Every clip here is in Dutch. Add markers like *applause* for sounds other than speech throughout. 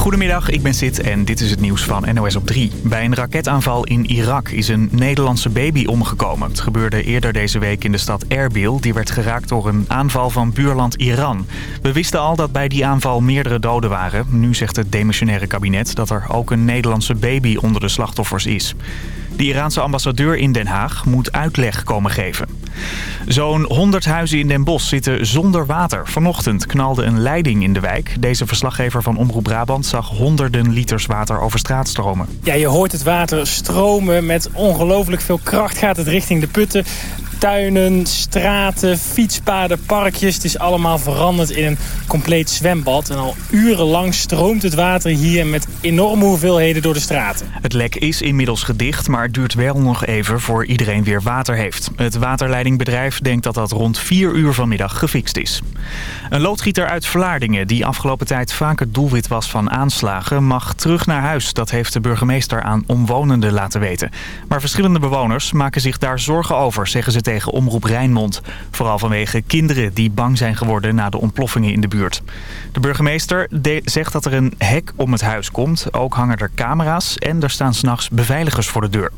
Goedemiddag, ik ben Sid en dit is het nieuws van NOS op 3. Bij een raketaanval in Irak is een Nederlandse baby omgekomen. Het gebeurde eerder deze week in de stad Erbil. Die werd geraakt door een aanval van buurland Iran. We wisten al dat bij die aanval meerdere doden waren. Nu zegt het demissionaire kabinet dat er ook een Nederlandse baby onder de slachtoffers is. De Iraanse ambassadeur in Den Haag moet uitleg komen geven. Zo'n 100 huizen in Den Bosch zitten zonder water. Vanochtend knalde een leiding in de wijk. Deze verslaggever van Omroep Brabant zag honderden liters water over straat stromen. Ja, je hoort het water stromen. Met ongelooflijk veel kracht gaat het richting de putten tuinen, straten, fietspaden, parkjes. Het is allemaal veranderd in een compleet zwembad. En al urenlang stroomt het water hier met enorme hoeveelheden door de straten. Het lek is inmiddels gedicht, maar het duurt wel nog even voor iedereen weer water heeft. Het waterleidingbedrijf denkt dat dat rond 4 uur vanmiddag gefixt is. Een loodgieter uit Vlaardingen, die afgelopen tijd vaak het doelwit was van aanslagen, mag terug naar huis. Dat heeft de burgemeester aan omwonenden laten weten. Maar verschillende bewoners maken zich daar zorgen over, zeggen ze tegen Omroep Rijnmond. Vooral vanwege kinderen die bang zijn geworden na de ontploffingen in de buurt. De burgemeester zegt dat er een hek om het huis komt. Ook hangen er camera's en er staan s'nachts beveiligers voor de deur.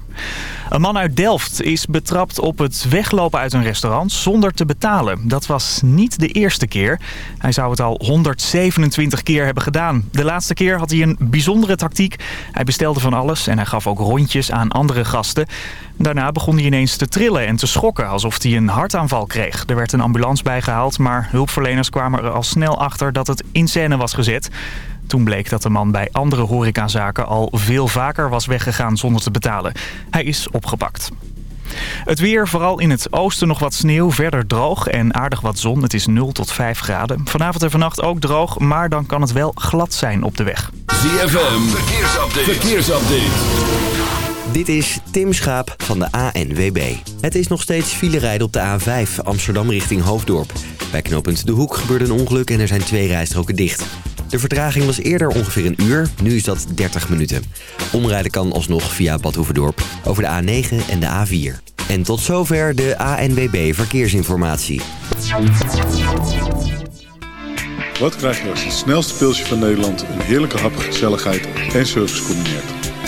Een man uit Delft is betrapt op het weglopen uit een restaurant zonder te betalen. Dat was niet de eerste keer. Hij zou het al 127 keer hebben gedaan. De laatste keer had hij een bijzondere tactiek. Hij bestelde van alles en hij gaf ook rondjes aan andere gasten. Daarna begon hij ineens te trillen en te schokken, alsof hij een hartaanval kreeg. Er werd een ambulance bijgehaald, maar hulpverleners kwamen er al snel achter dat het in scène was gezet. Toen bleek dat de man bij andere horecazaken al veel vaker was weggegaan zonder te betalen. Hij is opgepakt. Het weer, vooral in het oosten nog wat sneeuw, verder droog en aardig wat zon. Het is 0 tot 5 graden. Vanavond en vannacht ook droog, maar dan kan het wel glad zijn op de weg. ZFM, verkeersupdate. verkeersupdate. Dit is Tim Schaap van de ANWB. Het is nog steeds file rijden op de A5 Amsterdam richting Hoofddorp. Bij knooppunt De Hoek gebeurde een ongeluk en er zijn twee rijstroken dicht. De vertraging was eerder ongeveer een uur, nu is dat 30 minuten. Omrijden kan alsnog via Bad Hoeverdorp over de A9 en de A4. En tot zover de ANWB Verkeersinformatie. Wat krijg je als het snelste pilsje van Nederland... een heerlijke hap, gezelligheid en service combineert?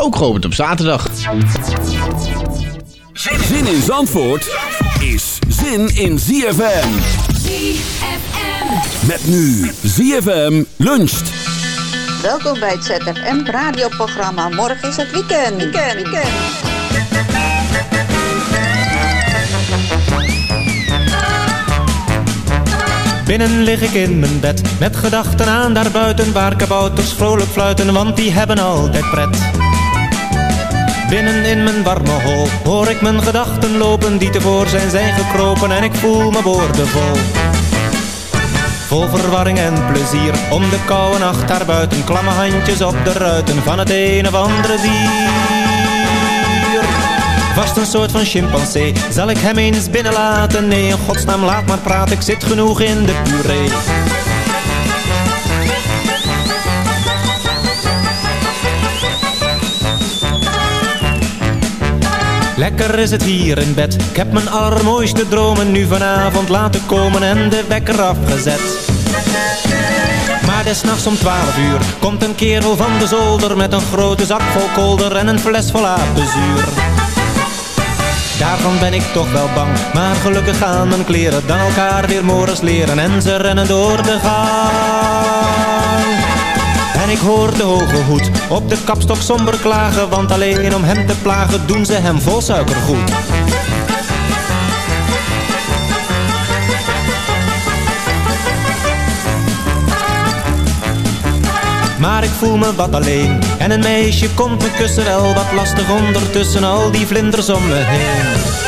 ook geopend op zaterdag. Zin in Zandvoort is zin in ZFM. ZFM. Met nu ZFM luncht. Welkom bij het ZFM radioprogramma. Morgen is het weekend. Weekend, weekend. Binnen lig ik in mijn bed, met gedachten aan daarbuiten waar kabouters vrolijk fluiten, want die hebben altijd pret. Binnen in mijn warme hol hoor ik mijn gedachten lopen die tevoorschijn zijn gekropen en ik voel me boordevol. Vol verwarring en plezier, om de koude nacht daar buiten, klamme handjes op de ruiten van het een of andere dier. Vast een soort van chimpansee, zal ik hem eens binnenlaten? Nee, in godsnaam laat maar praten, ik zit genoeg in de puree. Lekker is het hier in bed. Ik heb mijn allermooiste dromen nu vanavond laten komen en de wekker afgezet. Maar des nachts om twaalf uur komt een kerel van de zolder met een grote zak vol kolder en een fles vol apenzuur. Daarvan ben ik toch wel bang, maar gelukkig gaan mijn kleren dan elkaar weer morgens leren en ze rennen door de gang. Ik hoor de hoge hoed op de kapstok somber klagen, want alleen om hem te plagen doen ze hem vol suikergoed. Maar ik voel me wat alleen En een meisje komt me kussen wat lastig ondertussen Al die vlinders om me heen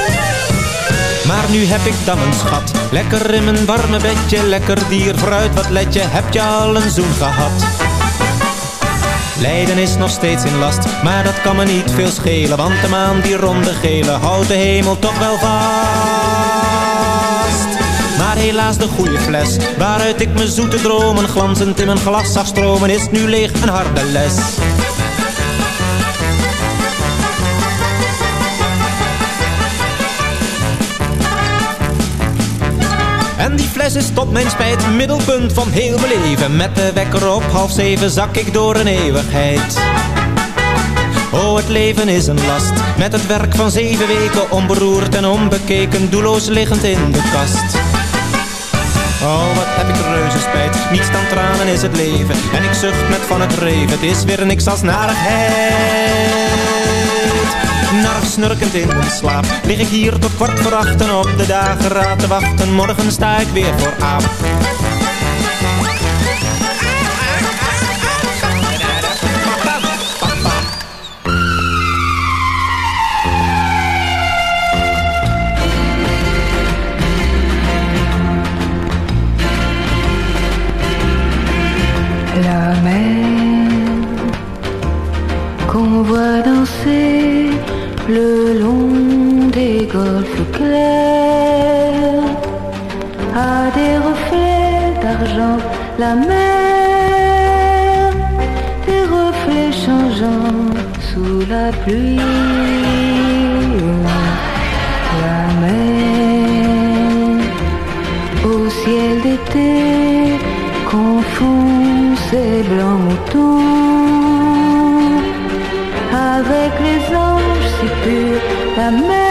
maar nu heb ik dan een schat Lekker in mijn warme bedje Lekker dier vooruit wat let je Heb je al een zoen gehad Leiden is nog steeds in last Maar dat kan me niet veel schelen Want de maan die ronde gele Houdt de hemel toch wel vast. Maar helaas de goede fles Waaruit ik mijn zoete dromen Glanzend in mijn glas zag stromen Is nu leeg een harde les fles is tot mijn spijt middelpunt van heel mijn leven Met de wekker op half zeven zak ik door een eeuwigheid Oh, het leven is een last Met het werk van zeven weken Onberoerd en onbekeken Doelloos liggend in de kast Oh, wat heb ik reuze spijt. Niets dan tranen is het leven. En ik zucht met van het reven. Het is weer niks als narigheid. Narig snurkend in mijn slaap. Lig ik hier tot kwart voor achten op de dageraad te wachten. Morgen sta ik weer voor aap. Golfes clairs a des reflets d'argent. La mer, des reflets changeants sous la pluie. La mer au ciel d'été confond ses blancs moutons avec les anges si purs, la mer,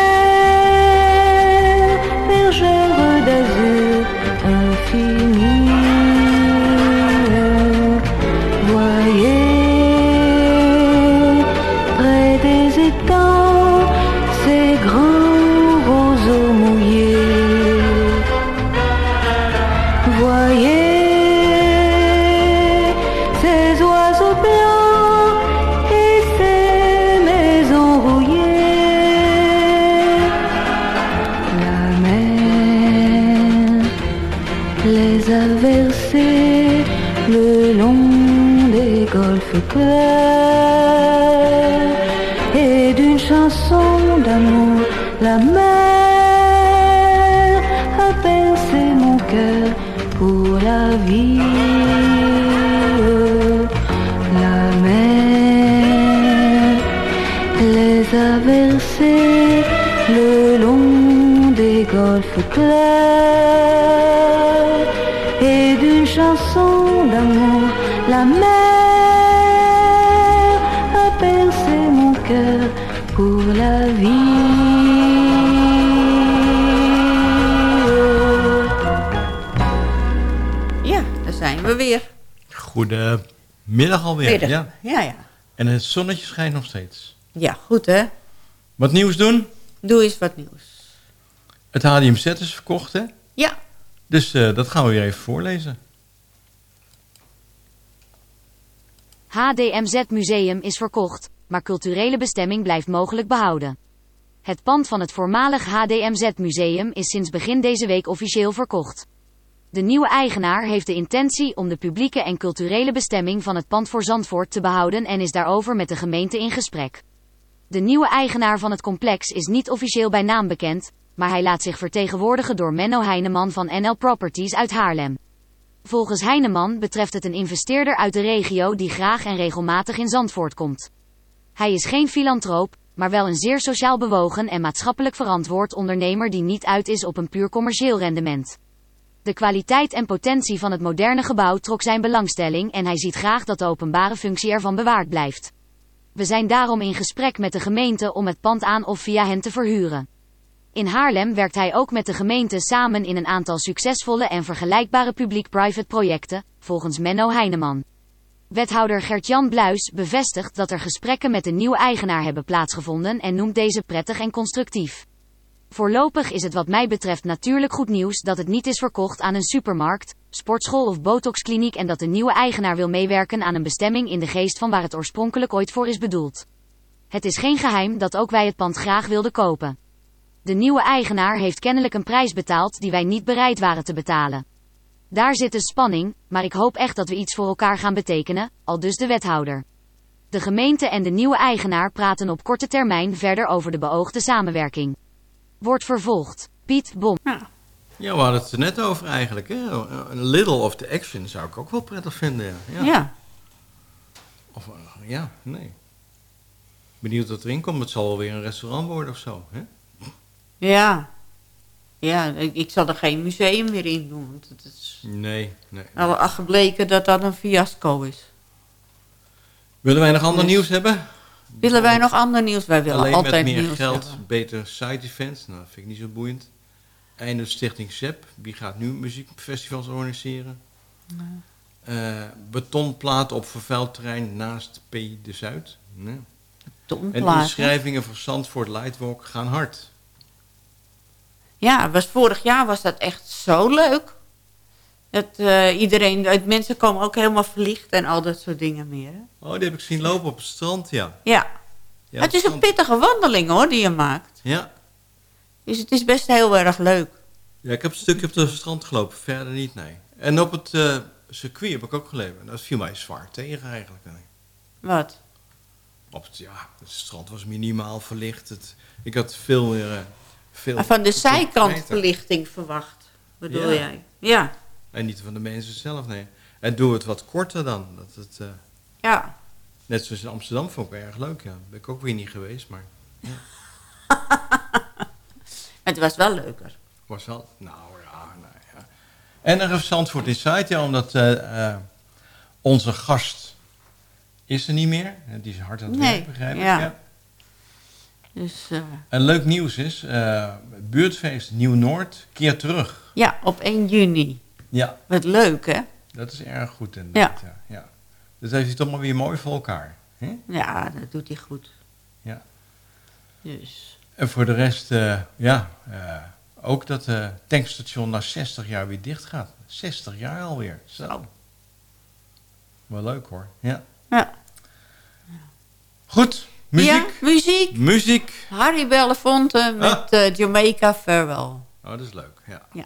des étangs ces grands roseaux mouillés. Voyez ces oiseaux blancs et ces maisons rouillées. La mer les a versés le long des golfes clairs Goedemiddag alweer. Middag. Ja. Ja, ja. En het zonnetje schijnt nog steeds. Ja, goed hè. Wat nieuws doen? Doe eens wat nieuws. Het HDMZ is verkocht, hè? Ja. Dus eh, dat gaan we weer even voorlezen. HDMZ Museum is verkocht, maar culturele bestemming blijft mogelijk behouden. Het pand van het voormalig HDMZ Museum is sinds begin deze week officieel verkocht. De nieuwe eigenaar heeft de intentie om de publieke en culturele bestemming van het pand voor Zandvoort te behouden en is daarover met de gemeente in gesprek. De nieuwe eigenaar van het complex is niet officieel bij naam bekend, maar hij laat zich vertegenwoordigen door Menno Heineman van NL Properties uit Haarlem. Volgens Heineman betreft het een investeerder uit de regio die graag en regelmatig in Zandvoort komt. Hij is geen filantroop, maar wel een zeer sociaal bewogen en maatschappelijk verantwoord ondernemer die niet uit is op een puur commercieel rendement. De kwaliteit en potentie van het moderne gebouw trok zijn belangstelling en hij ziet graag dat de openbare functie ervan bewaard blijft. We zijn daarom in gesprek met de gemeente om het pand aan of via hen te verhuren. In Haarlem werkt hij ook met de gemeente samen in een aantal succesvolle en vergelijkbare publiek-private projecten, volgens Menno Heineman. Wethouder Gert-Jan Bluis bevestigt dat er gesprekken met de nieuwe eigenaar hebben plaatsgevonden en noemt deze prettig en constructief. Voorlopig is het wat mij betreft natuurlijk goed nieuws dat het niet is verkocht aan een supermarkt, sportschool of botoxkliniek en dat de nieuwe eigenaar wil meewerken aan een bestemming in de geest van waar het oorspronkelijk ooit voor is bedoeld. Het is geen geheim dat ook wij het pand graag wilden kopen. De nieuwe eigenaar heeft kennelijk een prijs betaald die wij niet bereid waren te betalen. Daar zit de spanning, maar ik hoop echt dat we iets voor elkaar gaan betekenen, al dus de wethouder. De gemeente en de nieuwe eigenaar praten op korte termijn verder over de beoogde samenwerking. Wordt vervolgd. Piet Bom. Ja, we hadden het er net over eigenlijk. Hè? Een little of the action zou ik ook wel prettig vinden. Ja. ja. Ja. Of, eh, ja, nee. Benieuwd wat erin komt. Het zal wel weer een restaurant worden of zo. Hè? Ja. Ja, ik, ik zal er geen museum meer in doen. Want het is Nee, nee. al al gebleken dat dat een fiasco is. Willen wij nog ander nieuws hebben? Willen wij nog ander nieuws? Wij willen Alleen altijd met meer nieuws geld, hebben. beter side events. Nou, dat vind ik niet zo boeiend. Einde Stichting ZEP. Wie gaat nu muziekfestivals organiseren? Eh, betonplaten op vervuild terrein naast P de Zuid. Nee. En inschrijvingen voor Zandvoort Lightwalk gaan hard. Ja, was, vorig jaar was dat echt zo leuk. Dat eh, iedereen, het, mensen komen ook helemaal verlicht en al dat soort dingen meer. hè. Oh, die heb ik zien lopen op het strand, ja. Ja. ja het is een pittige wandeling hoor, die je maakt. Ja. Dus het is best heel erg leuk. ja, ik heb een stukje op het strand gelopen, verder niet, nee. En op het eh, circuit heb ik ook gelepen. Dat viel mij zwaar tegen eigenlijk. Nee. Wat? Op het, ja, het strand was minimaal verlicht. Het, ik had veel meer... eh, veel Maar van de zijkant verlichting verwacht, bedoel Ja. jij? Ja. En niet van de mensen zelf, nee. En doe het wat korter dan. Dat het, eh, Ja. net zoals in Amsterdam vond ik erg leuk, ja. Ben ik ook weer niet geweest, *laughs* maar Het was wel leuker. was wel... Nou ja, nou ja. En er is Zandvoort Insight, ja, omdat eh, eh, onze gast is er niet meer. Die is hard aan het Nee, werk, begrijp ik. ja. Ja. Dus eh, En leuk nieuws is, buurtfeest Nieuw-Noord keert terug. ja, op 1 juni. Ja, Wat leuk hè? dat is erg goed inderdaad. Ja. Ja, Dat heeft hij toch maar weer mooi voor elkaar. Hè? Ja, dat doet hij goed. Ja. Dus. En voor de rest, eh, ja, eh, ook dat eh tankstation na 60 jaar weer dicht gaat. 60 jaar alweer. Zo. Wel leuk hoor. Ja. Ja. Goed, muziek. Ja, muziek. Muziek. Harry Belafonte met Ah. eh, Jamaica Farewell. Oh, dat is leuk. Ja. Ja.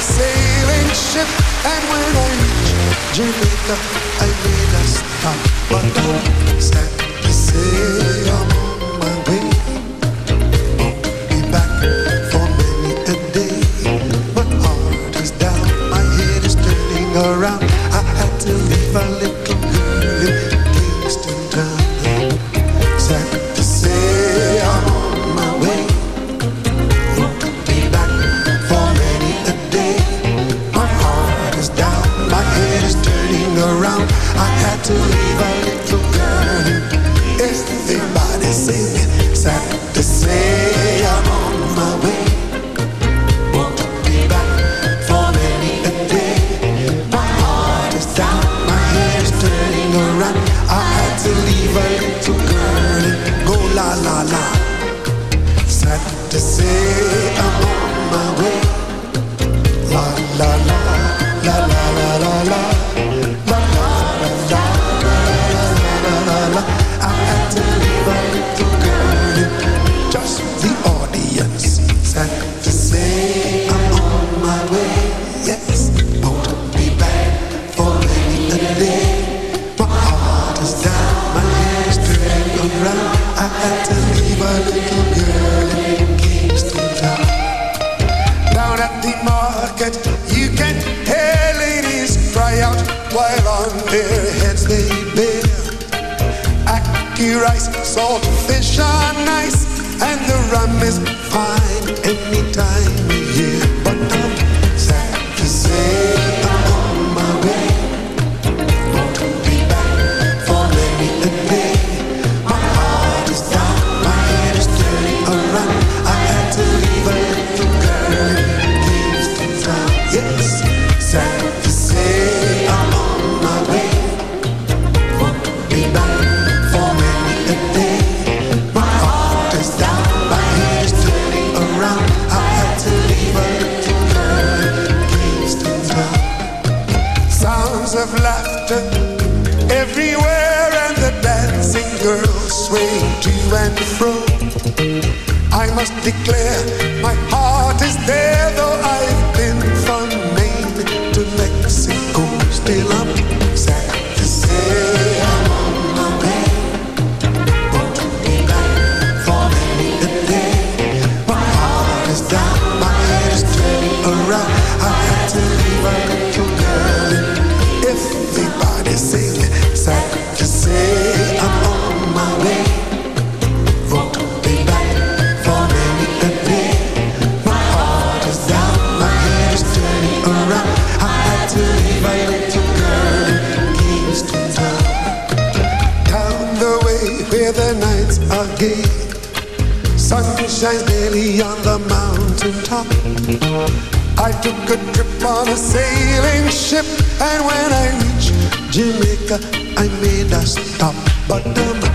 a sailing ship, and when I reached Jamaica, I made a stop. But I'm sad to say while on their heads they bear. Ackee rice, salt fish are nice, and the rum is fine any and fro. I must declare, the mountain top. I took a trip on a sailing ship, and when I reached Jamaica, I made a stop. But I'm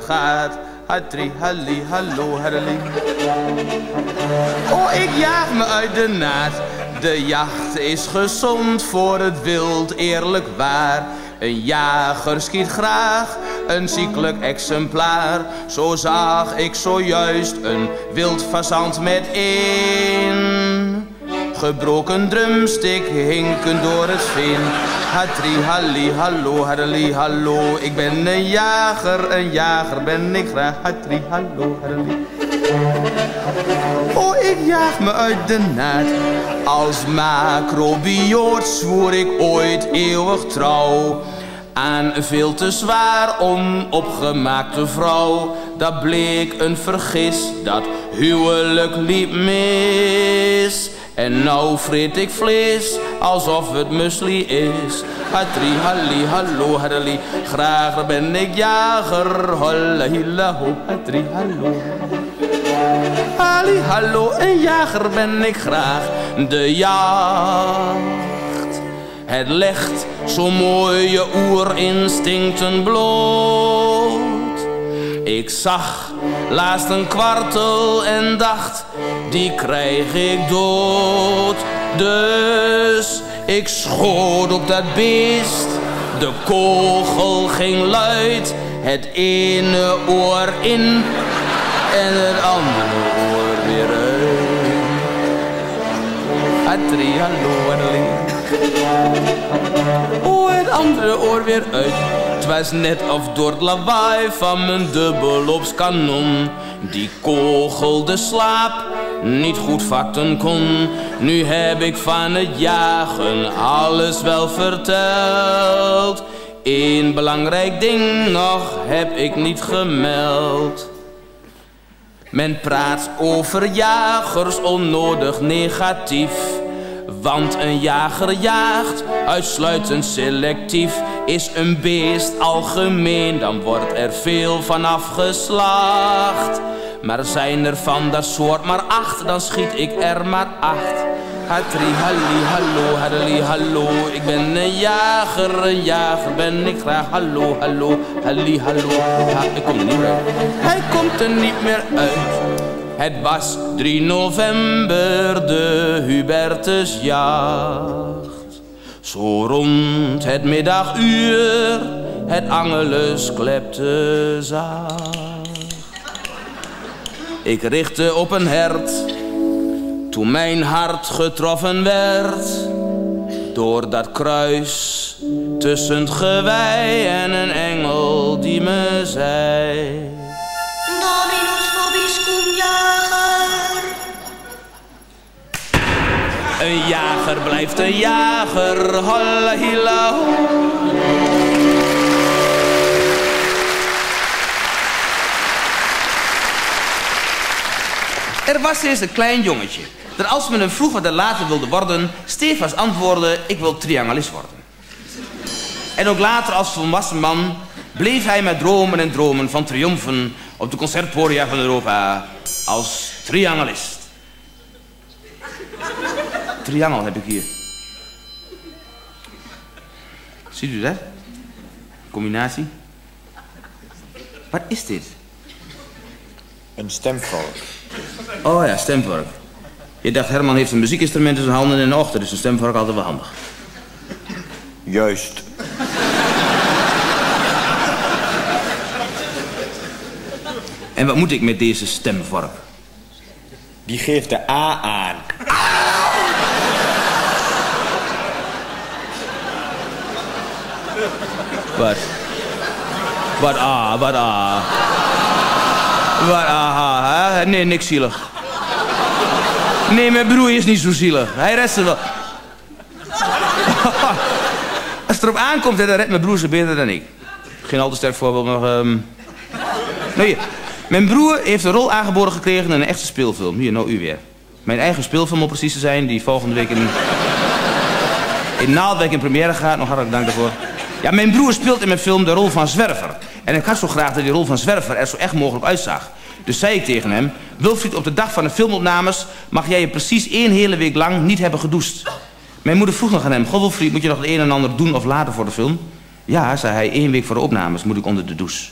gaat. Hatri, halli, hallo, herling. Oh, ik jaag me uit de naad. De jacht is gezond voor het wild, eerlijk waar. Een jager schiet graag een ziekelijk exemplaar. Zo zag ik zojuist een wild fazant met een gebroken drumstick hinken door het veen. Hatri, halli, hallo, harli, hallo. Ik ben een jager, een jager ben ik graag. Hatri, hallo, harli. Oh, ik jaag me uit de naad. Als macrobioot zwoer ik ooit eeuwig trouw. Aan veel te zwaar onopgemaakte vrouw. Dat bleek een vergis, dat huwelijk liep mis. En nou vreet ik vlees, alsof het musli is. Hatri, halli, hallo, harli. Graag ben ik jager. Holla, hilla, ho, hallo. Halli, hallo, een jager ben ik graag. De jacht. Het legt zo mooie oerinstincten bloot. Ik zag laatst een kwartel en dacht, die krijg ik dood. Dus ik schoot op dat beest, de kogel ging luid, het ene oor in, en het andere oor weer uit. Het hallo. Oh, het andere oor weer uit. Het was net of door het lawaai van mijn dubbelopskanon die kogel de slaap niet goed vatten kon. Nu heb ik van het jagen alles wel verteld. Eén belangrijk ding nog heb ik niet gemeld. Men praat over jagers onnodig negatief. Want een jager jaagt uitsluitend selectief. Is een beest algemeen, dan wordt er veel van afgeslacht. Maar zijn er van dat soort maar acht, dan schiet ik er maar acht. Hatri, halli, hallo, hallo. Ik ben een jager, een jager ben ik graag. Hallo, hallo, halli, hallo. Niet. Hij komt er niet meer uit. Het was 3 november, de Hubertusjacht. Zo rond het middaguur, het angelus klepte zacht. Ik richtte op een hert, toen mijn hart getroffen werd. Door dat kruis tussen het gewei en een engel die me zei... Een jager blijft een jager, holla hilla ho. Er was eens een klein jongetje. Dat als men hem vroeg wat hij later wilde worden, stevast antwoordde, ik wil triangelist worden. En ook later als volwassen man bleef hij met dromen en dromen van triomfen op de concertpodia van Europa als triangelist. Triangel heb ik hier. Ziet u dat? Combinatie. Wat is dit? Een stemvork. Oh ja, stemvork. Je dacht, Herman heeft een muziekinstrument in zijn handen in de ochtend, dus een stemvork altijd wel handig. Juist. En wat moet ik met deze stemvork? Die geeft de A aan. Wat? Wat ah, wat ah. Wat aha, hè? Nee, niks zielig. Nee, mijn broer is niet zo zielig. Hij redt ze wel. *laughs* Als het erop aankomt, dan redt mijn broer ze beter dan ik. Geen al te sterk voorbeeld, maar... hier. Mijn broer heeft een rol aangeboden gekregen in een echte speelfilm. Hier, nou u weer. Mijn eigen speelfilm om precies te zijn, die volgende week in... in Naaldwijk in première gaat. Nog hartelijk dank daarvoor. Ja, mijn broer speelt in mijn film de rol van zwerver. En ik had zo graag dat die rol van zwerver er zo echt mogelijk uitzag. Dus zei ik tegen hem... Wilfried, op de dag van de filmopnames... mag jij je precies één hele week lang niet hebben gedoucht. Mijn moeder vroeg nog aan hem... Goh, Wilfried, moet je nog het een en ander doen of laten voor de film? Ja, zei hij, één week voor de opnames moet ik onder de douche.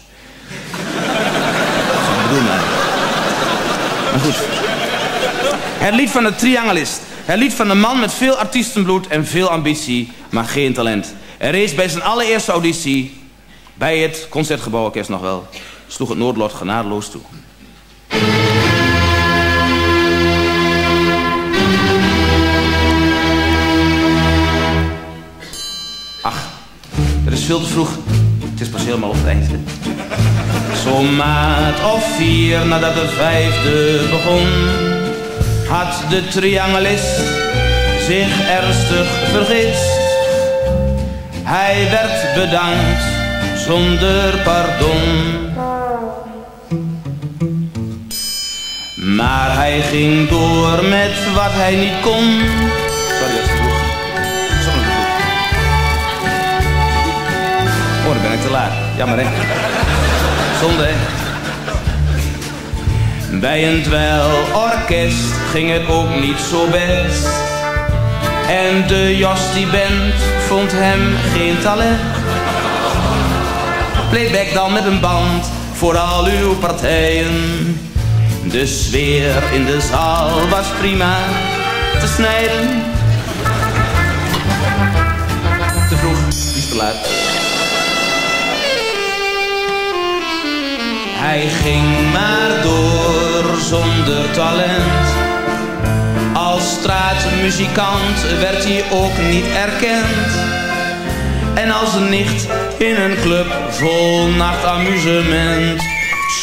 Wat bedoel nou? Maar goed. Het lied van de triangelist. Het lied van een man met veel artiestenbloed en veel ambitie, maar geen talent. En reeds bij zijn allereerste auditie, bij het Concertgebouworkest nog wel, sloeg het Noordlot genadeloos toe. Ach, het is veel te vroeg. Het is pas helemaal op het eind. hè. Zo'n of vier nadat de vijfde begon, had de triangelist zich ernstig vergist. Hij werd bedankt zonder pardon. Maar hij ging door met wat hij niet kon. Sorry als het vroeg. Het vroeg. Oh, dan ben ik te laat. Jammer hè. Zonde hè. Bij een dwelorkest ging het ook niet zo best. En de Jos die band vond hem geen talent. Playback dan met een band voor al uw partijen. De sfeer in de zaal was prima te snijden. Te vroeg, iets te laat. Hij ging maar door zonder talent. Straatmuzikant werd hij ook niet erkend. En als nicht in een club vol nachtamusement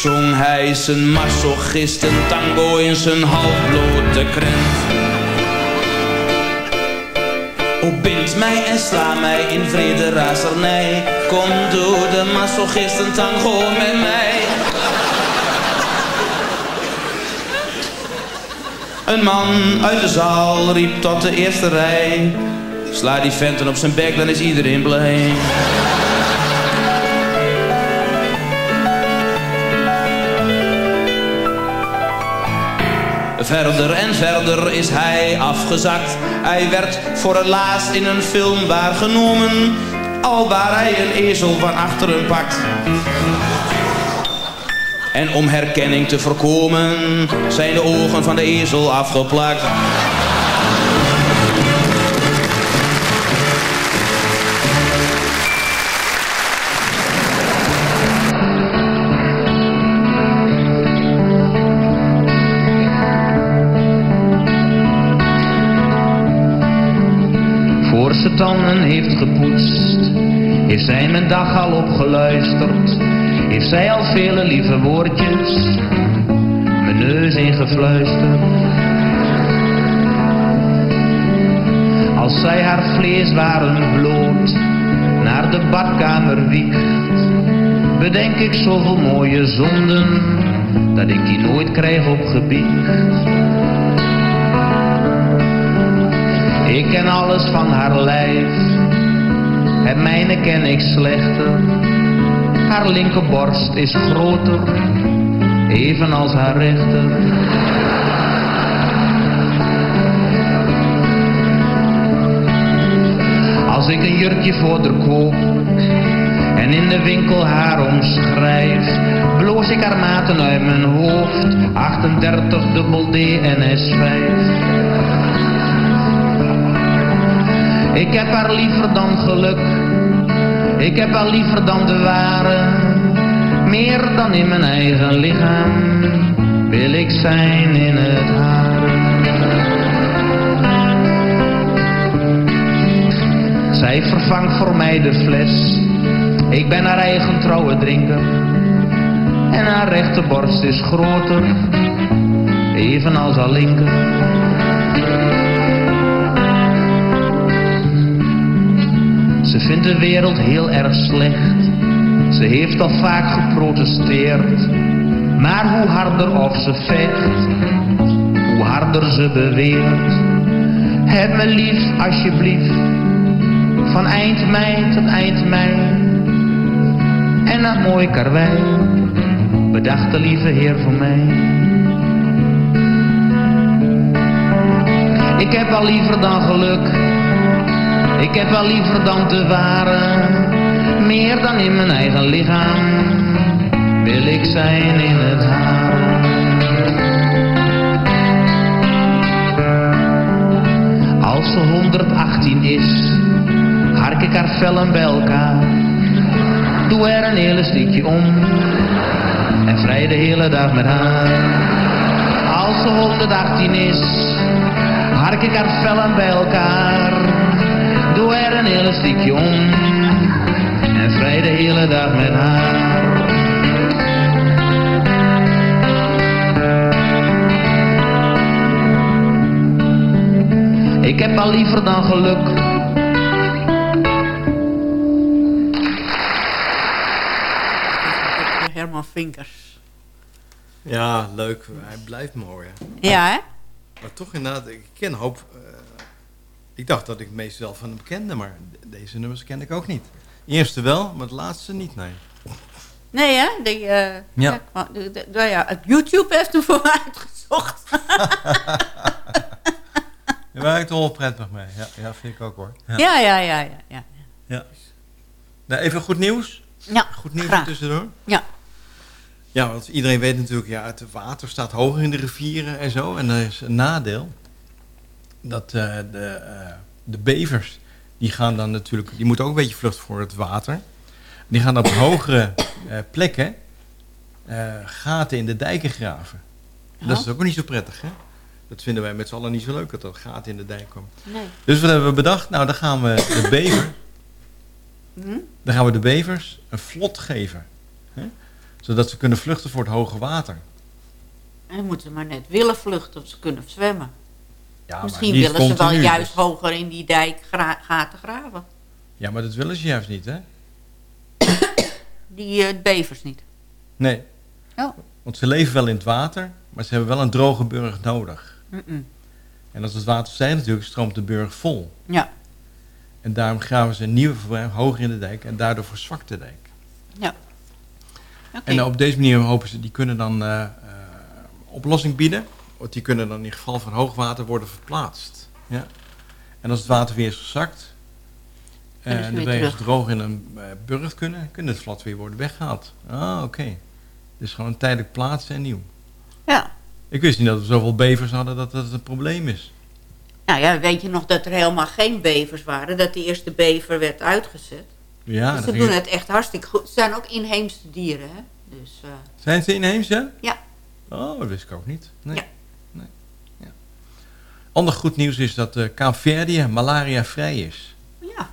zong hij zijn masochisten tango in zijn halfblote krent. O bind mij en sla mij in vrede razernij. Kom doe de masochisten tango met mij. Een man uit de zaal riep tot de eerste rij. Sla die venten op zijn bek, dan is iedereen blij. Verder en verder is hij afgezakt. Hij werd voor het laatst in een film waargenomen. Al waar hij een ezel van achteren pakt. En om herkenning te voorkomen zijn de ogen van de ezel afgeplakt. Voor ze tanden heeft gepoetst, heeft zij mijn dag al opgeluisterd. Heeft zij al vele lieve woordjes, mijn neus ingefluisterd. Als zij haar vleeswaren bloot, naar de badkamer wiegt. Bedenk ik zoveel mooie zonden, dat ik die nooit krijg opgebiecht. Ik ken alles van haar lijf, het mijne ken ik slechter. Haar linkerborst is groter, evenals haar rechter. Als ik een jurkje voor haar koop en in de winkel haar omschrijf, bloos ik haar maten uit mijn hoofd, 38 dubbel D en S5. Ik heb haar liever dan geluk, ik heb haar liever dan de ware. Meer dan in mijn eigen lichaam, wil ik zijn in het haar. Zij vervangt voor mij de fles, ik ben haar eigen trouwe drinker. En haar rechterborst is groter, evenals haar linker. Ze vindt de wereld heel erg slecht. Ze heeft al vaak geprotesteerd. Maar hoe harder of ze vecht, hoe harder ze beweert. Heb me lief, alsjeblieft, van eind mei tot eind mei. En dat mooi karwei, bedacht de lieve Heer voor mij. Ik heb al liever dan geluk ik heb wel liever dan te waren, meer dan in mijn eigen lichaam, wil ik zijn in het haar. Als ze 118 is, hark ik haar vellen bij elkaar, doe er een elastiekje om en vrij de hele dag met haar. Als ze 118 is, hark ik haar vellen bij elkaar er een elastiekje om en vrij de hele dag met haar. Ik heb al liever dan geluk. Herman Vinkers. Ja, leuk. Hij blijft mooi. Hè? Ja, hè? Maar toch inderdaad, ik ken een hoop... ik dacht dat ik meestal van hem kende, maar deze nummers ken ik ook niet. De eerste wel, maar het laatste niet, nee. Nee, hè? Die, eh, ja. de- de- nou ja, het YouTube heeft hem *laughs* voor mij uitgezocht. *laughs* Daar werkt er wel prettig mee. Ja, ja, vind ik ook hoor. ja, ja, ja, ja. ja. Ja. Nou, even goed nieuws. Ja, Goed nieuws graag. tussendoor. Ja. Ja, want iedereen weet natuurlijk, ja, het water staat hoger in de rivieren en zo. En er is een nadeel. Dat eh, de, eh, de bevers, die gaan dan natuurlijk, die moeten ook een beetje vluchten voor het water. Die gaan op *coughs* hogere eh, plekken, gaten in de dijken graven. Dat is ook niet zo prettig, hè? Dat vinden wij met z'n allen niet zo leuk, dat er gaten in de dijk komen. Nee. Dus wat hebben we bedacht? Nou, dan gaan we de bever... Hm? Dan gaan we de bevers een vlot geven. Hè? Zodat ze kunnen vluchten voor het hoge water. En moeten maar net willen vluchten of ze kunnen zwemmen. Ja, Misschien willen ze wel juist hoger in die dijk gra- gaten graven. Ja, maar dat willen ze juist niet, hè? Die eh, bevers niet. Nee. Oh. Want ze leven wel in het water, maar ze hebben wel een droge burg nodig. En als het water stijgt natuurlijk, stroomt de burg vol. Ja. En daarom graven ze een nieuwe verbruik hoger in de dijk en daardoor verzwakt de dijk. Ja. Oké. En op deze manier hopen ze, die kunnen dan eh, oplossing bieden. Want die kunnen dan in geval van hoogwater worden verplaatst. Ja. En als het water weer is gezakt eh, en de wegen droog in een eh, burcht kunnen, kunnen het vlot weer worden weggehaald. Ah, oké. Dus gewoon tijdelijk plaatsen en nieuw. Ja. Ik wist niet dat we zoveel bevers hadden dat dat een probleem is. Nou ja, weet je nog dat er helemaal geen bevers waren? Dat de eerste bever werd uitgezet? Ja, dus ze doen het echt hartstikke goed. Ze zijn ook inheemse dieren, hè? Dus, eh, Zijn ze inheems, ja? Ja. Oh, dat wist ik ook niet. Nee. nee. Ja. Ander goed nieuws is dat uh, Kaapverdië malaria-vrij is. Ja.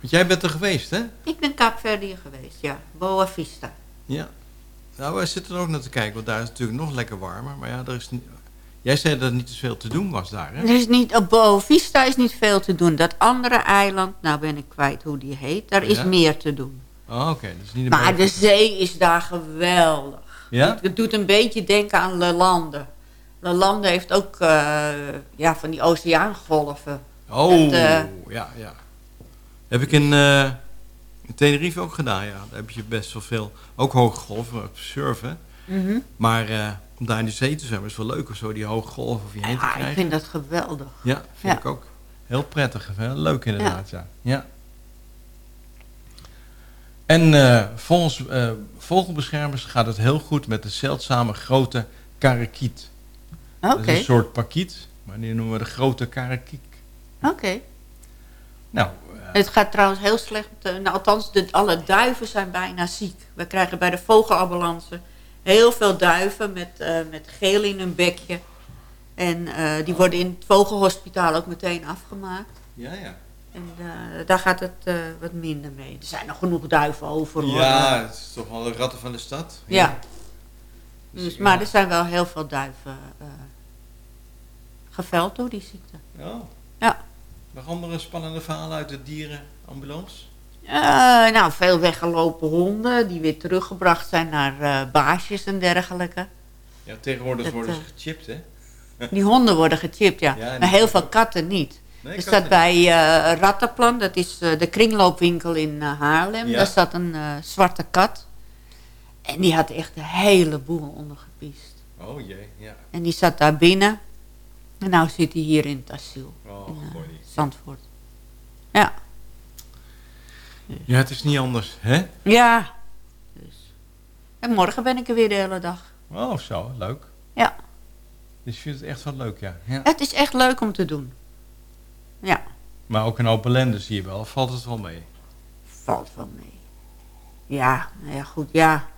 Want jij bent er geweest, hè? ik ben Kaapverdië geweest, ja. Boa Vista. Ja. Nou, wij zitten er ook naar te kijken, want daar is het natuurlijk nog lekker warmer. Maar ja, er is. Jij zei dat er niet te veel te doen was daar, hè? Er is niet, op Boa Vista is niet veel te doen. Dat andere eiland, nou ben ik kwijt hoe die heet, daar is Ja? meer te doen. Oh, oké. Dus niet Maar de zee is daar geweldig. Ja? Het, het doet een beetje denken aan Le Le Lande heeft ook eh, ja, van die oceaangolven. Oh, eh, ja, ja. Heb ik in, eh, in Tenerife ook gedaan, ja. Daar heb je best wel veel, ook hoge golven, surfen. Mhm. Maar eh, om daar in de zee te zwemmen is wel leuk of zo, die hoge golven over je heen te Ja, krijgen. ik vind dat geweldig. Ja, vind Ja. ik ook. Heel prettig, heel leuk inderdaad, ja. ja. En volgens vogelbeschermers gaat het heel goed met de zeldzame grote karakiet. Dat Oké, is een soort pakiet, maar die noemen we de grote karakiek. oké. Nou, Het gaat trouwens heel slecht. eh, nou, althans, de, alle duiven zijn bijna ziek. We krijgen bij de vogelambulance heel veel duiven met, eh, met geel in hun bekje. En eh, die worden in het vogelhospitaal ook meteen afgemaakt. ja, ja. En eh, daar gaat het eh, wat minder mee. Er zijn nog genoeg duiven over. hoor. Ja, het is toch wel de ratten van de stad. Ja. Dus, maar er zijn wel heel veel duiven eh, geveld door die ziekte. Ja. Ja. Nog andere spannende verhalen uit de dierenambulance? Eh, nou, veel weggelopen honden die weer teruggebracht zijn naar eh, baasjes en dergelijke. Ja, tegenwoordig Dat, worden eh, ze gechipt, hè? Die honden worden gechipt, ja. Maar heel veel katten niet. Nee, er staat bij eh Rattenplan, dat is eh, de kringloopwinkel in eh, Haarlem. Ja. Daar zat een eh, zwarte kat. En die had echt een heleboel ondergepiest. Oh jee, ja. En die zat daar binnen. En nou zit hij hier in het asiel. Oh, in eh. Zandvoort. Ja. Ja, het is niet anders, hè? Ja. Dus. En morgen ben ik er weer de hele dag. Oh, zo, leuk. Ja. Dus je vindt het echt wel leuk, ja. ja. Het is echt leuk om te doen. Ja. Maar ook een hoop ellende zie je wel. Valt het wel mee? Valt wel mee. Ja, nou ja, goed, ja.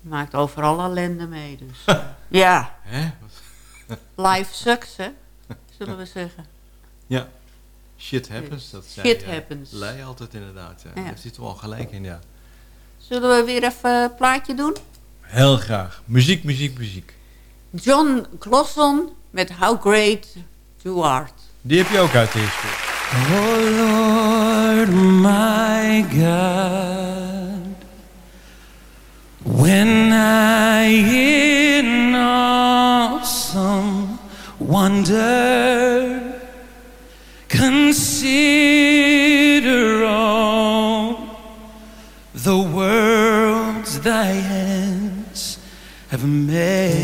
Maakt overal ellende mee, dus. *laughs* ja. Hè? Life sucks, hè? Zullen we zeggen. Ja. Shit happens, dat zei Shit happens. Lei altijd inderdaad, ja. Ja. Daar toch wel gelijk in, ja. Zullen we weer even een plaatje doen? Heel graag. Muziek, muziek, muziek. John Glosson met How Great You Art. Die heb je ook uit de. Oh Lord, my God, when I in awesome wonder consider all the worlds thy hands have made.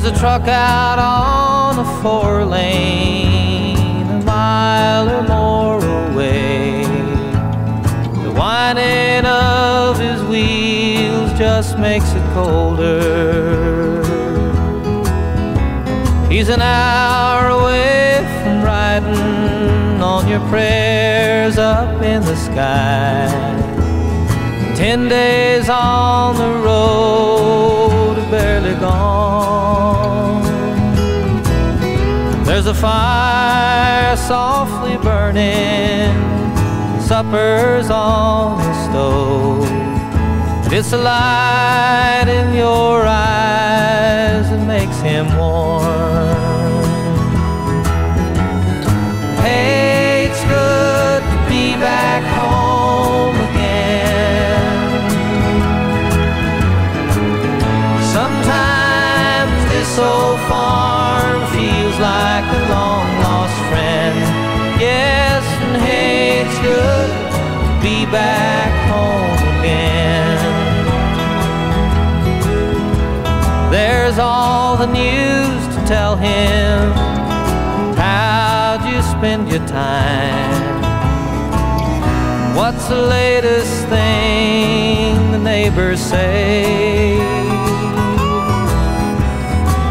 There's a truck out on a four lane, a mile or more away. The whining of his wheels just makes it colder. He's an hour away from riding on your prayers up in the sky. Ten days on the road, barely gone. There's a fire softly burning, supper's on the stove. It's the light in your eyes that makes him warm. Hey, it's good to be back to be back home again. There's all the news to tell him. How'd you spend your time? What's the latest thing the neighbors say?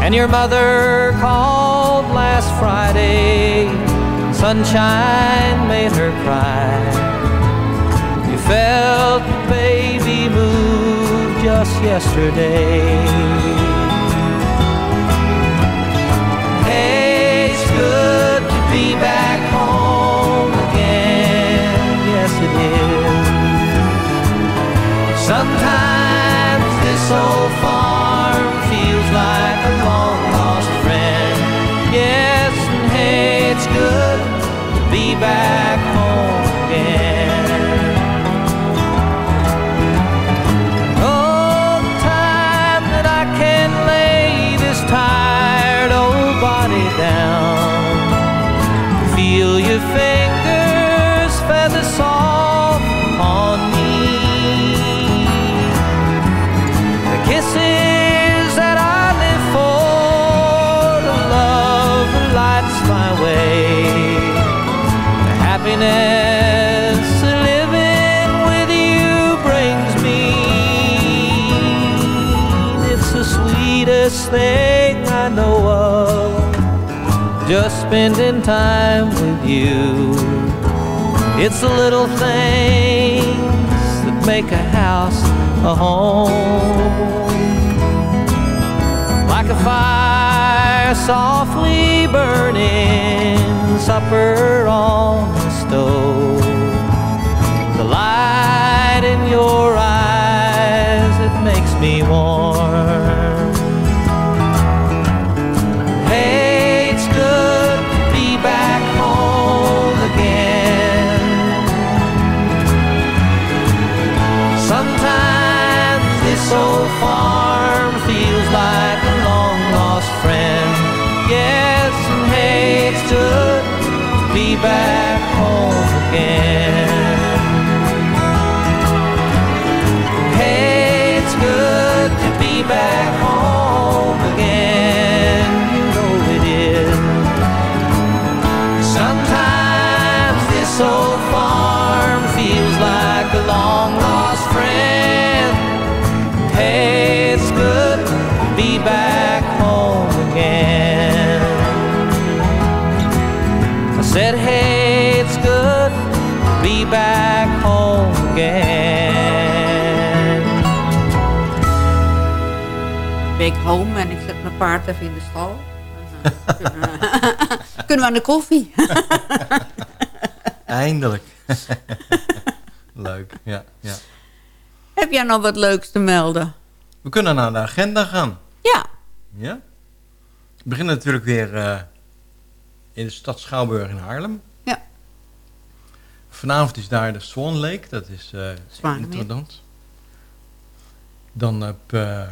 And your mother called last Friday. Sunshine made her cry. You felt the baby move just yesterday. Hey, it's good to be back back spending time with you. It's the little things that make a house a home. Like a fire softly burning, supper on the stove. The light in your eyes, it makes me warm. Home en ik zet mijn paard even in de stal. En, eh, kunnen, we, kunnen we aan de koffie? *laughs* Eindelijk. *laughs* Leuk, ja, ja. Heb jij nog wat leuks te melden? We kunnen naar de agenda gaan. Ja. Ja? We beginnen natuurlijk weer eh, in de stad Schouwburg in Haarlem. Ja. Vanavond is daar de Swan Lake, dat is eh Zwaarder interessant. Dan op, eh,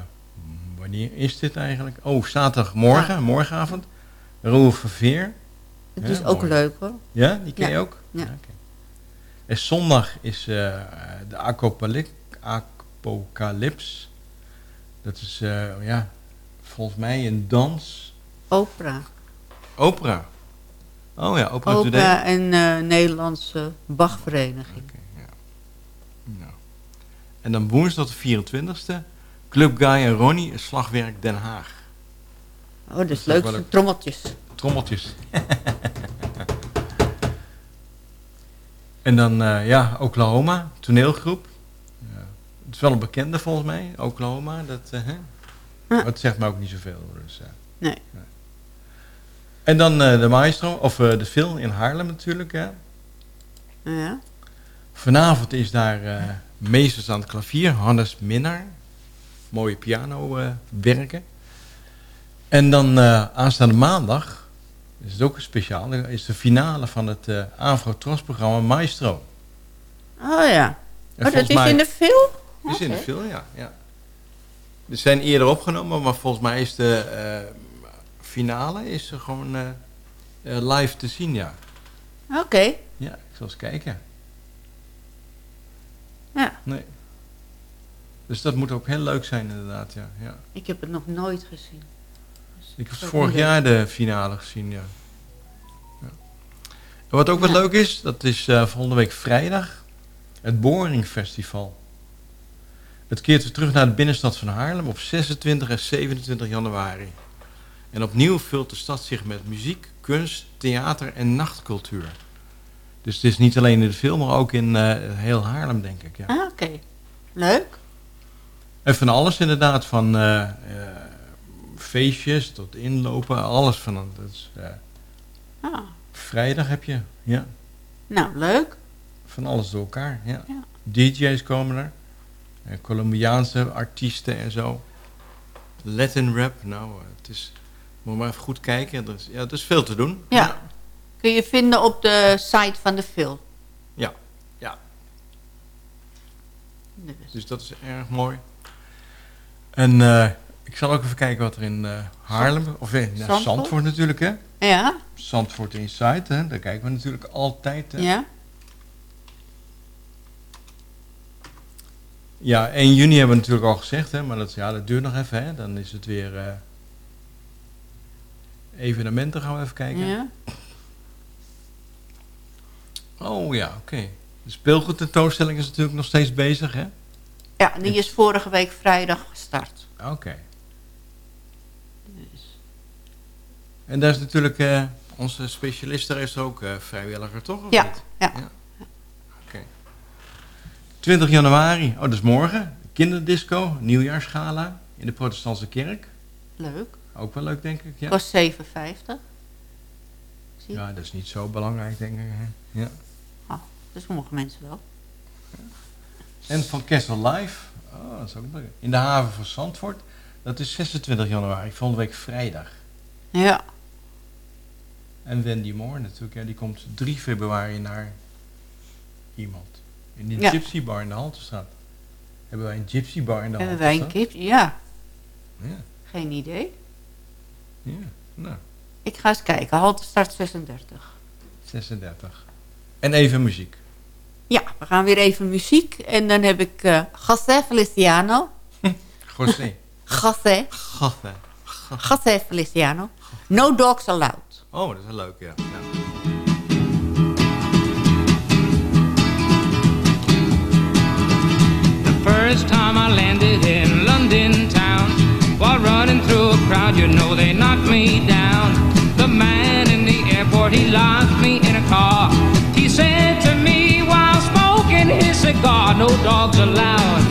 wanneer is dit eigenlijk? Oh, zaterdagmorgen, morgenavond. Roer Verveer. Het is Ja, ook mooi. leuk hoor. Ja, die ken je Ja. ook? Ja. oké. En zondag is eh, de Apocalyp- Apocalyps. Dat is, eh, ja, volgens mij een dans. Opera. Opera. Oh ja, Opera, Opera en eh, Nederlandse Bachvereniging. Nou. En dan woensdag de 24e. Club Guy en Ronnie, slagwerk Den Haag. Oh, dat is ook leuk. Trommeltjes. Trommeltjes. *laughs* en dan, eh, ja, Oklahoma, toneelgroep. Ja. Het is wel een bekende volgens mij, Oklahoma. Dat, eh, hè? Maar het zegt me ook niet zoveel. Dus, eh. Nee. En dan eh, de maestro, of eh, de film in Haarlem natuurlijk. Hè. Ja. Vanavond is daar eh, meesters aan het klavier, Hannes Minnaar. Mooie piano eh, werken. En dan eh, aanstaande maandag, is het ook een speciaal, is de finale van het eh Afro-Tros-programma Maestro. Oh ja. En Oh, dat is mij- in de film? Het is in de film, ja. ja. Ze zijn eerder opgenomen, maar volgens mij is de finale is er gewoon live te zien, ja. Oké. Ja, ik zal eens kijken. Ja. Nee. Dus dat moet ook heel leuk zijn inderdaad, ja. ja. Ik heb het nog nooit gezien. Ik heb vorig leuk. jaar de finale gezien, ja. ja. En wat ook wat leuk is, dat is eh, volgende week vrijdag, het Boring Festival. Het keert weer terug naar de binnenstad van Haarlem op 26 en 27 januari. En opnieuw vult de stad zich met muziek, kunst, theater en nachtcultuur. Dus het is niet alleen in de film, maar ook in eh, heel Haarlem, denk ik. Ja. Ah, Oké. Leuk. En van alles inderdaad, van eh, eh, feestjes tot inlopen, alles van. Dat is, eh, Ah. Vrijdag heb je, ja, Nou, leuk. van alles door elkaar. Ja. Ja. DJ's komen er, Colombiaanse artiesten en zo. Latin rap, nou, het is, moet maar even goed kijken. Er is, ja, er is veel te doen. Ja. Kun je vinden op de site van de film. Ja, ja. Dus dat is erg mooi. En eh, ik zal ook even kijken wat er in eh, Haarlem, of in ja, Zandvoort? Zandvoort natuurlijk, hè? Ja. Zandvoort Inside, hè? Daar kijken we natuurlijk altijd. Hè? Ja. Ja, 1 juni hebben we natuurlijk al gezegd, hè, maar dat, ja, dat duurt nog even. Hè. Dan is het weer eh, evenementen, gaan we even kijken. Ja. Oh ja, oké. De speelgoedtentoonstelling is natuurlijk nog steeds bezig, hè? Ja, die is vorige week vrijdag gestart. Oké. En daar is natuurlijk eh, onze specialist, daar is ook eh, vrijwilliger, toch? of Ja, niet? ja. Oké. 20 januari, oh dat is morgen, kinderdisco, nieuwjaarsgala in de protestantse kerk. Leuk. Ook wel leuk, denk ik. Ja, Kost 7,50. Zie je? ja dat is niet zo belangrijk, denk ik. Hè? Ja. Ah, voor sommige mensen wel. En van Kessel Live, oh, dat is ook leuk. In de haven van Zandvoort, dat is 26 januari, volgende week vrijdag. Ja. En Wendy Moore natuurlijk, ja, die komt 3 februari naar iemand. In Ja. Gypsy Bar in de Haltestraat. Hebben wij een Gypsy Bar in de Hebben wij een Haltestraat? kip? Ja. Ja. Geen idee. Ja, nou, Ik ga eens kijken. Halte start 36. 36. En even muziek. Ja, we gaan weer even muziek. En dan heb ik eh José Feliciano. *laughs* José. José. José. José Feliciano. No Dogs Allowed. Oh, dat is wel leuk, ja. ja. The first time I landed in London town, while running through a crowd, you know they knocked me down. The man in the airport, he locked me in a car. He said cigar, no dogs allowed.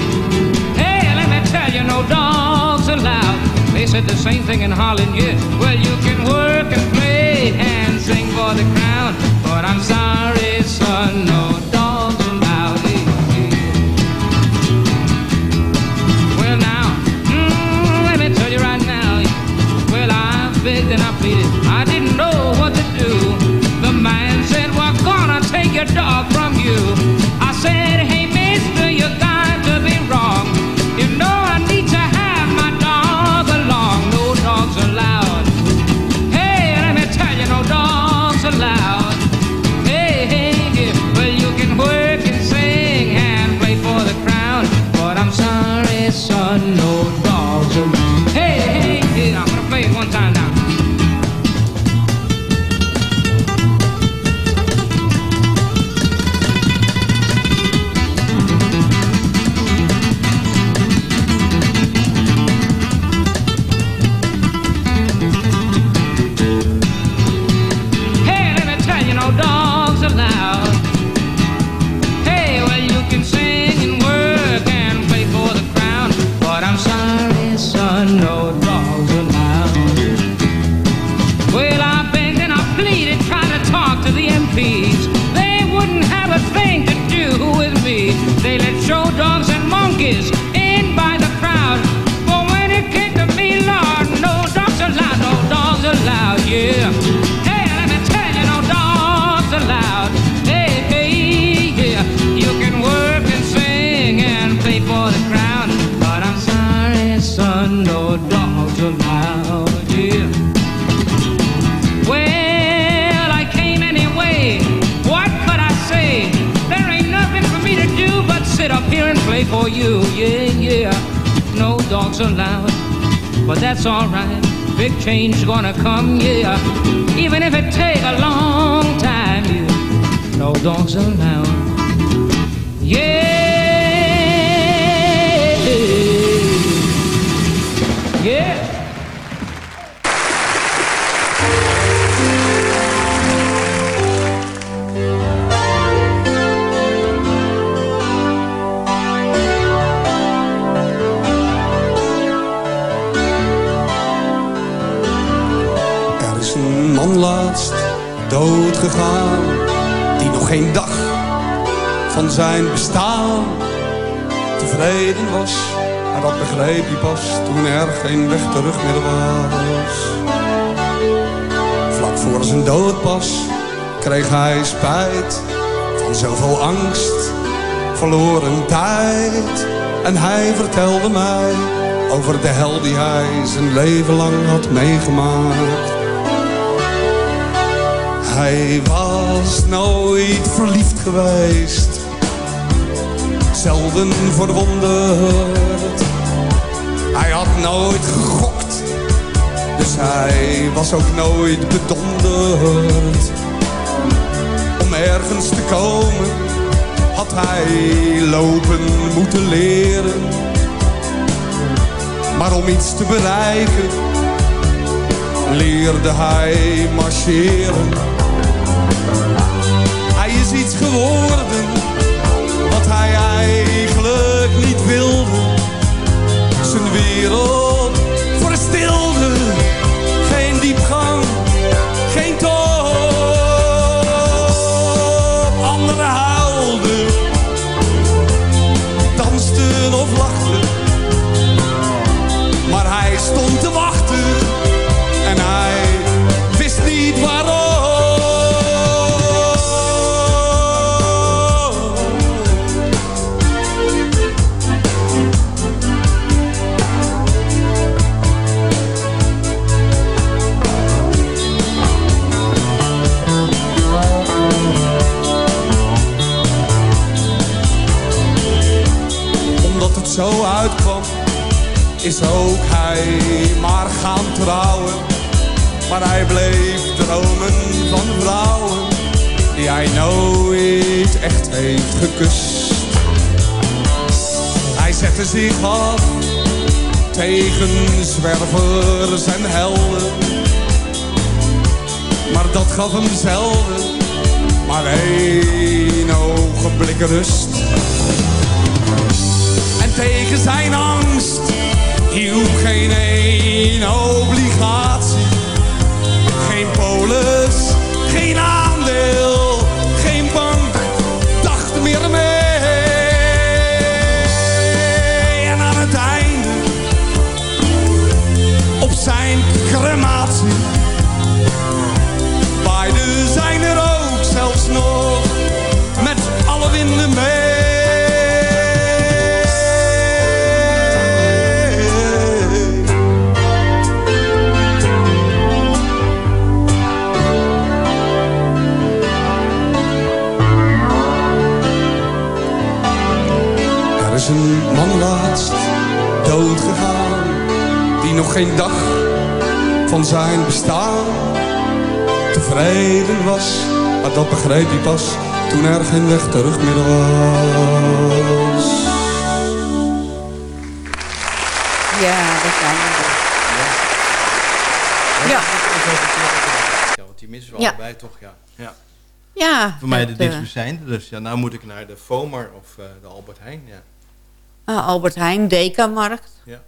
Hey, let me tell you, no dogs allowed. They said the same thing in Holland, yeah. Well, you can work and play and sing for the crown, but I'm sorry, But that's alright. Big change gonna come, yeah. Even if it take a long time, yeah. No dogs allowed. Die nog geen dag van zijn bestaan tevreden was. Maar dat begreep hij pas toen er geen weg terug meer was. Vlak voor zijn dood pas kreeg hij spijt van zoveel angst, verloren tijd. En hij vertelde mij over de hel die hij zijn leven lang had meegemaakt. Hij was nooit verliefd geweest. zelden verwonderd. Hij had nooit gegokt, dus hij was ook nooit bedonderd. Om ergens te komen, had hij lopen moeten leren. Maar om iets te bereiken, leerde hij marcheren. Is iets geworden wat hij eigenlijk niet wilde. Zijn wereld Hij zette zich af tegen zwervers en helden. Maar dat gaf hem zelden maar één ogenblik rust. En tegen zijn angst hielp geen één obligatie. Crematie, waaide zijn er ook zelfs nog met alle winden mee. Er is een man laatst dood gegaan, die nog geen dag van zijn bestaan tevreden was. Maar dat begreep hij pas toen er geen weg terug meer was. Ja, dat zijn we. Ja. Ja, want die missen we Ja. allebei toch, ja. ja. Ja, Voor mij de eh, dichtstbijzijnde, dus ja, nou moet ik naar de FOMAR of eh, de Albert Heijn, ja. Ah, Albert Heijn, Dekamarkt. ja.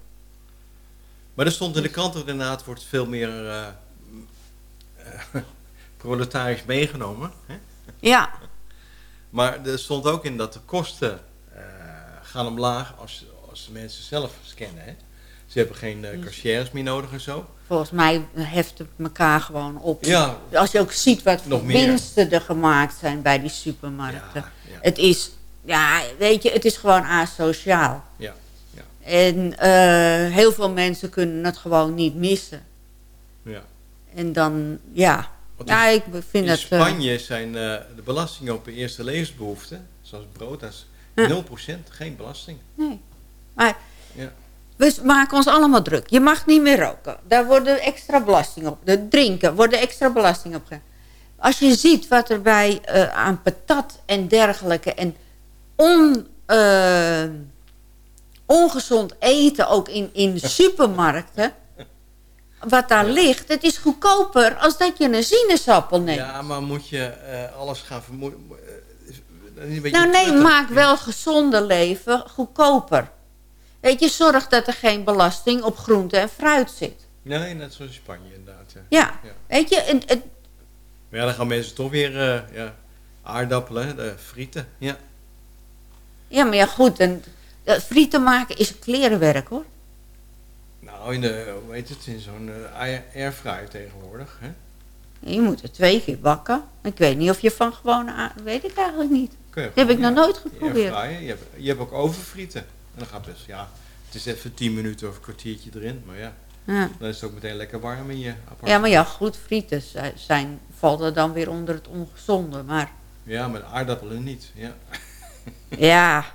Maar er stond in de krant ook inderdaad, wordt veel meer eh eh, *laughs* proletarisch meegenomen. Hè? Ja. Maar er stond ook in dat de kosten eh, gaan omlaag als, als de mensen zelf scannen. Hè? Ze hebben geen eh cashiers meer nodig en zo. Volgens mij heft het elkaar gewoon op. Ja. Als je ook ziet wat voor winsten er gemaakt zijn bij die supermarkten. Het is, ja, weet je, het is gewoon asociaal. Ja, ja. En eh, heel veel mensen kunnen het gewoon niet missen. Ja. En dan, ja. Want Ja, ik vind in het... eh, Spanje zijn eh, de belastingen op de eerste levensbehoeften, zoals brood, dat is Ja. 0%, geen belasting. Nee. Maar Ja. we maken ons allemaal druk. Je mag niet meer roken. Daar worden extra belasting op. De drinken worden extra belasting op. Als je ziet wat er bij aan patat en dergelijke en on, ongezond eten ook in, in *laughs* supermarkten. Wat daar ligt, het is goedkoper als dat je een sinaasappel neemt. Ja, maar moet je eh, alles gaan vermoeien? Nou nee, maak wel gezonde leven goedkoper. Weet je, zorg dat er geen belasting op groente en fruit zit. Nee, net zoals in Spanje inderdaad. Ja. Ja, weet je, en, het, Maar ja, dan gaan mensen toch weer eh, ja, aardappelen, de frieten. Ja. ja maar ja goed, eh, frieten maken is klerenwerk hoor. Nou, in de, hoe heet het, in zo'n eh, air- airfryer tegenwoordig. Hè? Je moet het twee keer bakken. Ik weet niet of je van gewone weet ik eigenlijk niet. Dat heb ik nog nooit geprobeerd. airfryer. Je hebt, je hebt ook ovenfrieten. En dan gaat best, ja, het is even 10 minuten of een kwartiertje erin. Maar ja, Ja. dan is het ook meteen lekker warm in je apart. Ja, maar ja, goed, frieten zi- zijn, valt er dan weer onder het ongezonde. Maar Ja, met aardappelen niet. Ja. ja,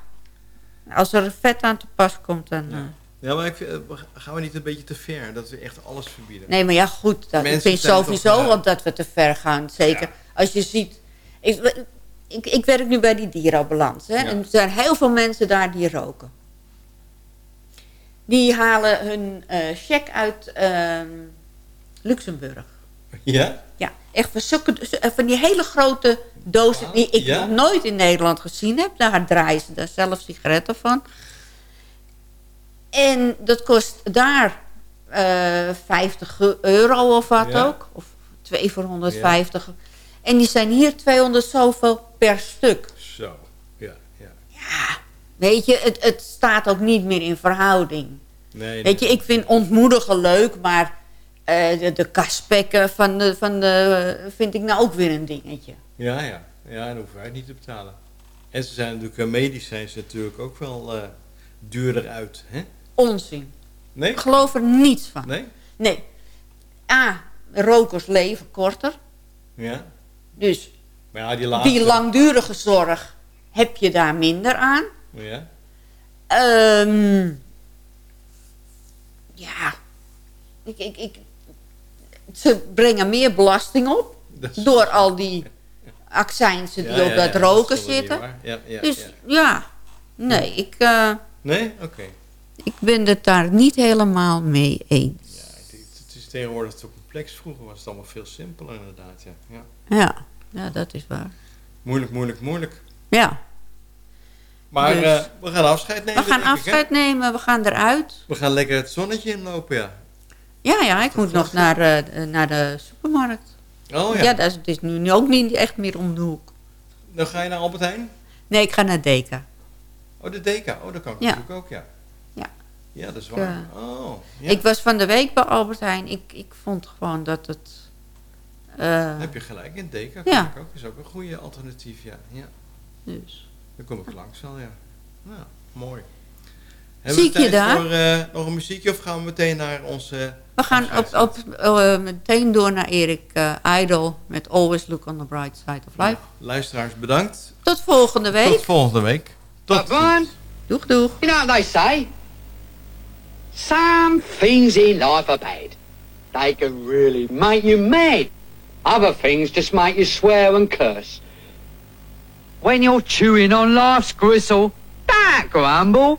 Als er vet aan te pas komt, dan... eh, Ja, maar ik, vind, eh, gaan we niet een beetje te ver? Dat we echt alles verbieden? Nee, maar ja, goed. Dat, ik vind sowieso ja. want dat we te ver gaan. Zeker als je ziet... Ik, ik, ik werk nu bij die dierenambulance. Hè, Ja. En er zijn heel veel mensen daar die roken. Die halen hun eh cheque uit ehm, Luxemburg. Ja? Ja, echt van, zulke, van die hele grote dozen die ik ja? nog nooit in Nederland gezien heb. Daar draaien ze daar zelf sigaretten van. En dat kost daar eh 50 euro of wat Ja. ook. Of 2 voor 150. En die zijn hier 200 zoveel per stuk. Zo, ja, ja. Weet je, het, het staat ook niet meer in verhouding. Nee, Weet je, ik vind ontmoedigen leuk, maar eh, de, de kaspekken van de, van de, vind ik nou ook weer een dingetje. Ja, ja. Ja, en hoeven wij het niet te betalen. En ze zijn natuurlijk, eh, medisch zijn ze natuurlijk ook wel eh, duurder uit, hè? Onzin. Nee? Ik geloof er niets van. Nee? Nee. A, rokers leven korter. Ja. Dus Maar ja, die laatste... die langdurige zorg heb je daar minder aan. Ja. Ehm, ja. Ik, ik, ik, ze brengen meer belasting op. Door al die accijnsen die Ja, op ja, dat ja, roken dat zitten. Ja, ja, dus ja. ja. Nee, ik, eh, Nee? Oké. ik ben het daar niet helemaal mee eens. Het is tegenwoordig zo complex. Vroeger was het allemaal veel simpeler inderdaad, ja. ja. Ja, ja dat is waar. Moeilijk, moeilijk, moeilijk. Ja. Maar Dus- eh, we gaan afscheid nemen. We gaan ik, afscheid nemen, we gaan eruit. We gaan lekker het zonnetje inlopen, ja. Ja, ja, ik moet nog naar, eh, naar de supermarkt. Oh ja. Ja, dat is, het is nu ook niet echt meer om de hoek. Dan ga je naar Albert Heijn? Nee, ik ga naar Deka. Oh, de Deka. Oh, dat kan ik Ja. natuurlijk ook, ja. Ja. Ja, dat is Ik, waar. eh, oh, ja. Ik was van de week bij Albert Heijn. Ik, ik vond gewoon dat het... eh, heb je gelijk, in Deka Ja. kan ik ook. is ook een goede alternatief, ja. ja. Dus. Dan kom ik langs wel, ja. Nou, mooi. Zie ik we je tijd daar? voor eh, nog een muziekje of gaan we meteen naar onze... we gaan op, op, eh, meteen door naar Erik eh, Idol met Always Look on the Bright Side of Life. Luisteraars, bedankt. Tot volgende week. Tot volgende week. Tot ziens. Doeg, doeg. You know what they say? Some things in life are bad. They can really make you mad. Other things just make you swear and curse. When you're chewing on life's gristle, don't grumble.